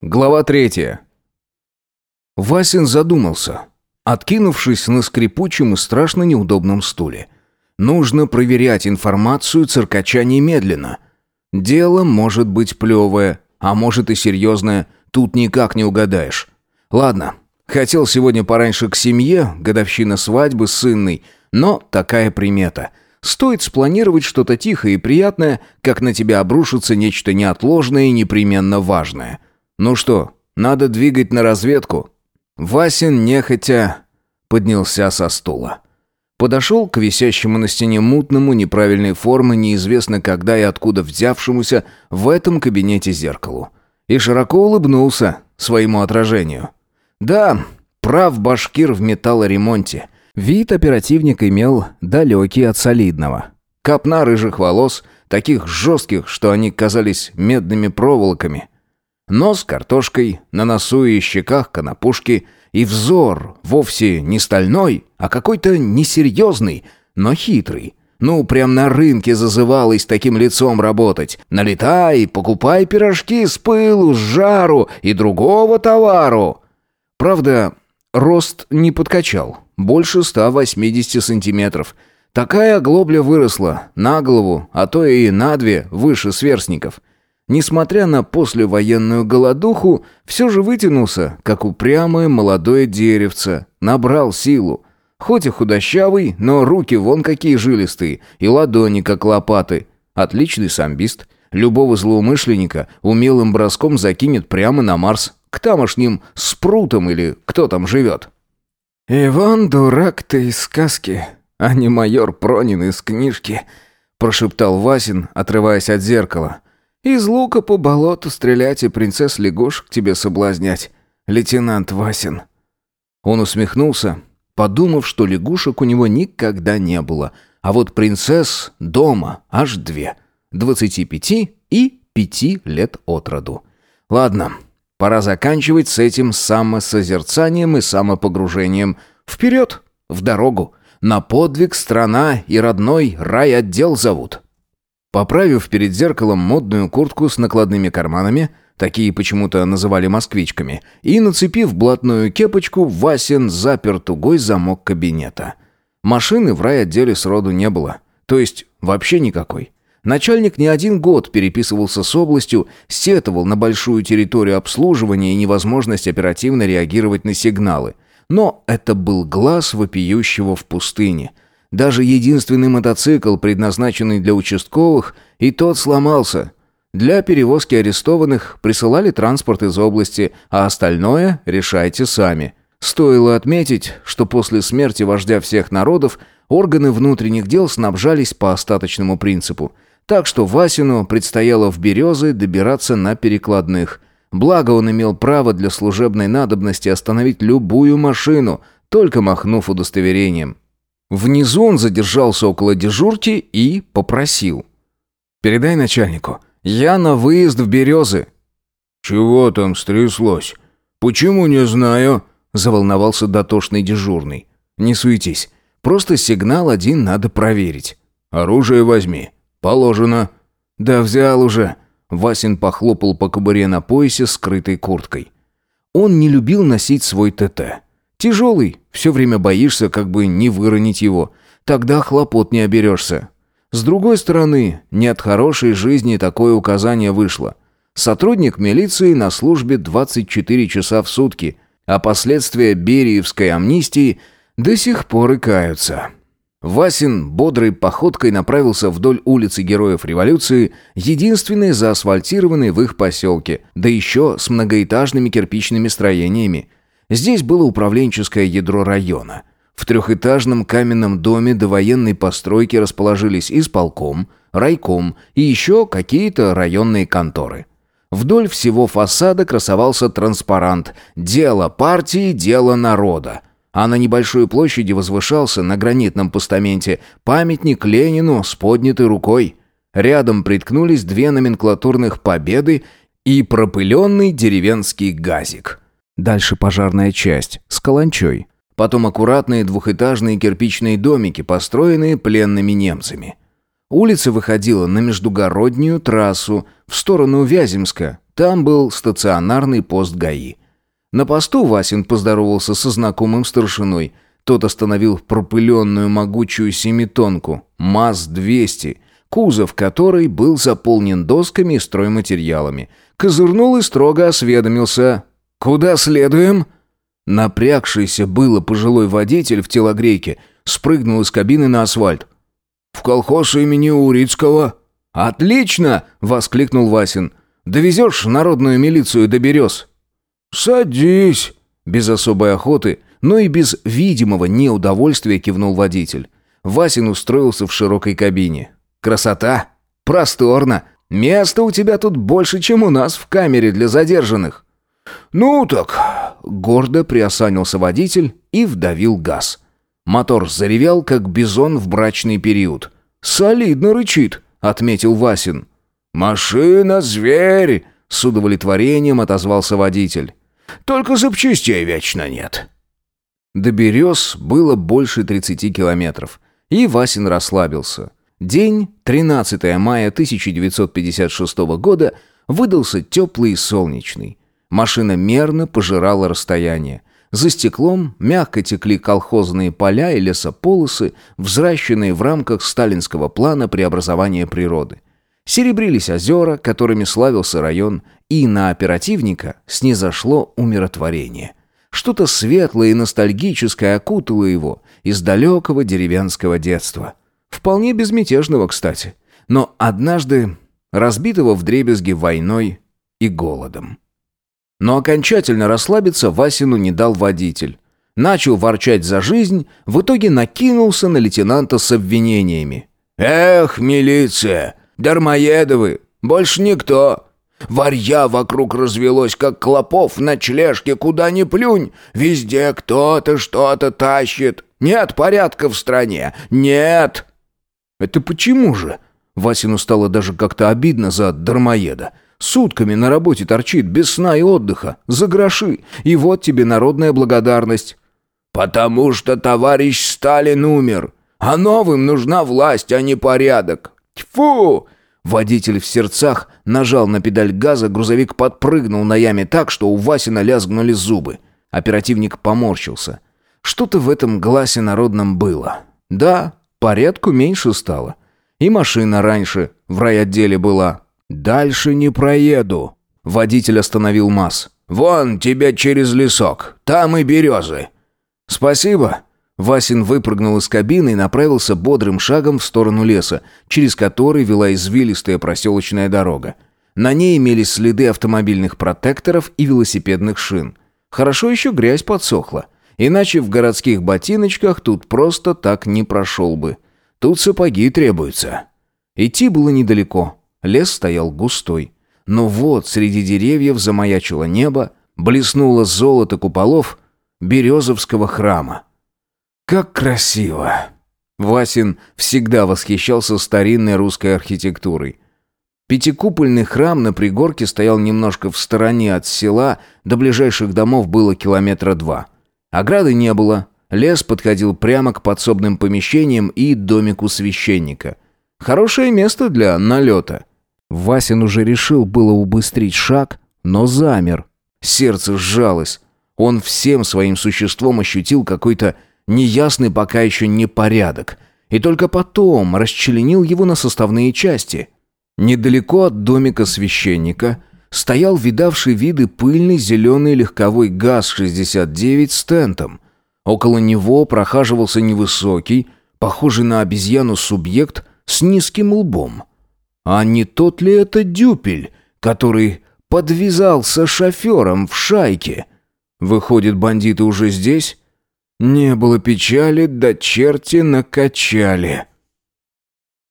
Глава третья. Васин задумался, откинувшись на скрипучем и страшно неудобном стуле. Нужно проверять информацию циркача немедленно. Дело может быть плевое, а может и серьезное, тут никак не угадаешь. Ладно, хотел сегодня пораньше к семье, годовщина свадьбы с сынной, но такая примета. Стоит спланировать что-то тихое и приятное, как на тебя обрушится нечто неотложное и непременно важное – «Ну что, надо двигать на разведку?» Васин нехотя поднялся со стула. Подошел к висящему на стене мутному, неправильной формы, неизвестно когда и откуда взявшемуся в этом кабинете зеркалу. И широко улыбнулся своему отражению. «Да, прав башкир в металлоремонте. Вид оперативник имел далекий от солидного. Копна рыжих волос, таких жестких, что они казались медными проволоками – Нос картошкой, на носу и щеках конопушки, и взор вовсе не стальной, а какой-то несерьезный, но хитрый. Ну, прям на рынке зазывалось таким лицом работать. Налетай, покупай пирожки с пылу, с жару и другого товару. Правда, рост не подкачал, больше 180 сантиметров. Такая оглобля выросла на голову, а то и на две выше сверстников. Несмотря на послевоенную голодуху, все же вытянулся, как упрямое молодое деревце, набрал силу. Хоть и худощавый, но руки вон какие жилистые, и ладони как лопаты. Отличный самбист. Любого злоумышленника умелым броском закинет прямо на Марс, к тамошним спрутам или кто там живет. «Иван дурак ты из сказки, а не майор Пронин из книжки», прошептал Васин, отрываясь от зеркала. Из лука по болоту стрелять и принцесс лягушек тебе соблазнять, лейтенант Васин». Он усмехнулся, подумав, что лягушек у него никогда не было, а вот принцесс дома аж две, двадцати пяти и пяти лет от роду. Ладно, пора заканчивать с этим самосозерцанием и самопогружением. Вперед, в дорогу, на подвиг страна и родной райотдел зовут. Поправив перед зеркалом модную куртку с накладными карманами, такие почему-то называли москвичками, и нацепив блатную кепочку, Васин запер тугой замок кабинета. Машины в райотделе сроду не было. То есть вообще никакой. Начальник не один год переписывался с областью, сетовал на большую территорию обслуживания и невозможность оперативно реагировать на сигналы. Но это был глаз вопиющего в пустыне – даже единственный мотоцикл, предназначенный для участковых, и тот сломался. Для перевозки арестованных присылали транспорт из области, а остальное решайте сами. Стоило отметить, что после смерти вождя всех народов органы внутренних дел снабжались по остаточному принципу. Так что Васину предстояло в Березы добираться на перекладных. Благо он имел право для служебной надобности остановить любую машину, только махнув удостоверением. Внизу он задержался около дежурки и попросил. «Передай начальнику. Я на выезд в Березы». «Чего там стряслось? Почему не знаю?» Заволновался дотошный дежурный. «Не суетись. Просто сигнал один надо проверить». «Оружие возьми. Положено». «Да взял уже». Васин похлопал по кобуре на поясе скрытой курткой. Он не любил носить свой ТТ. Тяжелый, все время боишься, как бы не выронить его. Тогда хлопот не оберешься. С другой стороны, не от хорошей жизни такое указание вышло. Сотрудник милиции на службе 24 часа в сутки, а последствия Бериевской амнистии до сих пор и каются. Васин бодрой походкой направился вдоль улицы Героев Революции, единственной заасфальтированной в их поселке, да еще с многоэтажными кирпичными строениями – Здесь было управленческое ядро района. В трехэтажном каменном доме до военной постройки расположились исполком, райком и еще какие-то районные конторы. Вдоль всего фасада красовался транспарант «Дело партии, дело народа». А на небольшой площади возвышался на гранитном постаменте памятник Ленину с поднятой рукой. Рядом приткнулись две номенклатурных «Победы» и пропыленный деревенский газик – Дальше пожарная часть, с каланчой. Потом аккуратные двухэтажные кирпичные домики, построенные пленными немцами. Улица выходила на междугороднюю трассу в сторону Вяземска, Там был стационарный пост ГАИ. На посту Васин поздоровался со знакомым старшиной. Тот остановил пропыленную могучую семитонку МАЗ-200, кузов которой был заполнен досками и стройматериалами. Козырнул и строго осведомился. «Куда следуем?» Напрягшийся было пожилой водитель в телогрейке спрыгнул из кабины на асфальт. «В колхоз имени Урицкого». «Отлично!» — воскликнул Васин. Довезешь народную милицию до берез?» «Садись!» Без особой охоты, но и без видимого неудовольствия кивнул водитель. Васин устроился в широкой кабине. «Красота! Просторно! Места у тебя тут больше, чем у нас в камере для задержанных!» «Ну так...» Гордо приосанился водитель и вдавил газ. Мотор заревел, как бизон в брачный период. «Солидно рычит», — отметил Васин. «Машина, зверь!» — с удовлетворением отозвался водитель. «Только запчастей вечно нет». До берез было больше 30 километров, и Васин расслабился. День, 13 мая 1956 года, выдался теплый и солнечный. Машина мерно пожирала расстояние. За стеклом мягко текли колхозные поля и лесополосы, взращенные в рамках сталинского плана преобразования природы. Серебрились озера, которыми славился район, и на оперативника снизошло умиротворение. Что-то светлое и ностальгическое окутало его из далекого деревенского детства. Вполне безмятежного, кстати. Но однажды разбитого вдребезги войной и голодом. Но окончательно расслабиться Васину не дал водитель. Начал ворчать за жизнь, в итоге накинулся на лейтенанта с обвинениями. «Эх, милиция! Дармоедовы! Больше никто! Варья вокруг развелось, как клопов на члешке, куда ни плюнь. Везде кто-то что-то тащит. Нет порядка в стране. Нет!» «Это почему же?» Васину стало даже как-то обидно за дармоеда. Сутками на работе торчит, без сна и отдыха, за гроши. И вот тебе народная благодарность. «Потому что товарищ Сталин умер, а новым нужна власть, а не порядок. Тьфу!» Водитель в сердцах нажал на педаль газа, грузовик подпрыгнул на яме так, что у Васина лязгнули зубы. Оперативник поморщился. Что-то в этом гласе народном было. Да, порядку меньше стало. И машина раньше в райотделе была. «Дальше не проеду». Водитель остановил МАЗ. «Вон тебе через лесок. Там и березы». «Спасибо», Васин выпрыгнул из кабины и направился бодрым шагом в сторону леса, через который вела извилистая проселочная дорога. На ней имелись следы автомобильных протекторов и велосипедных шин. Хорошо еще грязь подсохла. Иначе в городских ботиночках тут просто так не прошел бы. Тут сапоги требуются. Идти было недалеко. Лес стоял густой. Но вот среди деревьев замаячило небо, блеснуло золото куполов Березовского храма. Как красиво! Васин всегда восхищался старинной русской архитектурой. Пятикупольный храм на пригорке стоял немножко в стороне от села, до ближайших домов было километра два. Ограды не было, лес подходил прямо к подсобным помещениям и домику священника. Хорошее место для налета. Васин уже решил было убыстрить шаг, но замер. Сердце сжалось. Он всем своим существом ощутил какой-то неясный пока еще непорядок, и только потом расчленил его на составные части. Недалеко от домика священника стоял видавший виды пыльный зеленый легковой ГАЗ-69 с тентом. Около него прохаживался невысокий, похожий на обезьяну субъект с низким лбом. А не тот ли это дюпель, который подвязался шофером в шайке? Выходит, бандиты уже здесь? Не было печали, да черти накачали.